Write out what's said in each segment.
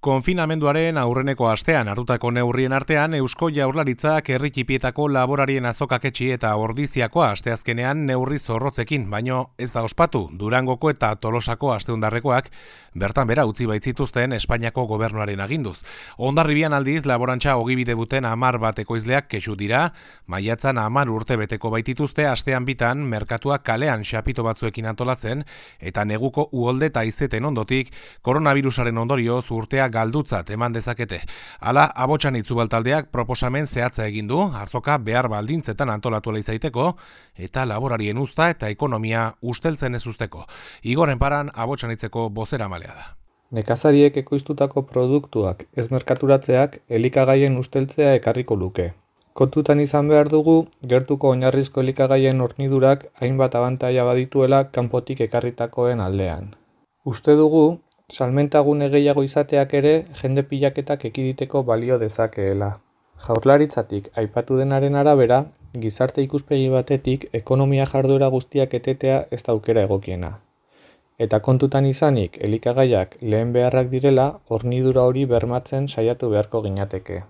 Konfinamenduaren aurreneko astean hartutako neurrien artean Eusko Jaurlaritzak herritipietako laborarien azokaketxi eta ordiziakoa asteazkenean neurri zorrotzekin, baino ez da ospatu Durangoko eta Tolosako asteundarrekoak bertan bera utzi baitzituzten Espainiako gobernuaren aginduz. Ondarribian aldiz laborantza ogibide buten amar bateko izleak kesu dira, maiatzan amar urte beteko baitituzte astean bitan merkatuak kalean xapito batzuekin antolatzen eta neguko uolde eta izeten ondotik koronavirusaren ondorio urtea galdutzat eman dezakete. Hala, abotsan itzubaltaldeak proposamen zehatza egin du, azoka behar baldintzetan antolatu izaiteko eta laborarien usta eta ekonomia usteltzen ez usteko. Igoren paran, abotsan itzeko bozera malea da. Nekazariek ekoiztutako produktuak ez merkaturatzeak elikagaien usteltzea ekarriko luke. Kontutan izan behar dugu, gertuko oinarrizko elikagaien hornidurak hainbat abantaia badituela kanpotik ekarritakoen aldean. Uste dugu, salmentagune gehiago izateak ere jende pilaketak ekiditeko balio dezakeela. Jaurlaritzatik aipatu denaren arabera, gizarte ikuspegi batetik ekonomia jarduera guztiak etetea ez da aukera egokiena. Eta kontutan izanik elikagaiak lehen beharrak direla, hornidura hori bermatzen saiatu beharko ginateke.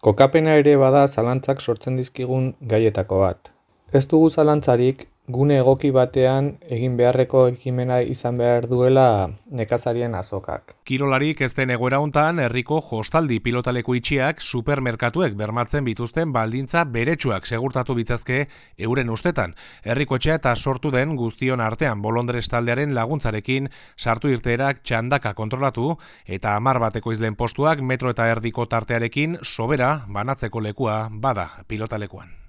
Kokapena ere bada zalantzak sortzen dizkigun gaietako bat. Ez dugu zalantzarik gune egoki batean egin beharreko ekimena izan behar duela nekazarien azokak. Kirolarik ez den egoera hontan herriko hostaldi pilotaleku itxiak supermerkatuek bermatzen bituzten baldintza beretsuak segurtatu bitzazke euren ustetan. Herriko etxea eta sortu den guztion artean bolondrez taldearen laguntzarekin sartu irteerak txandaka kontrolatu eta amar bateko izlen postuak metro eta erdiko tartearekin sobera banatzeko lekua bada pilotalekuan.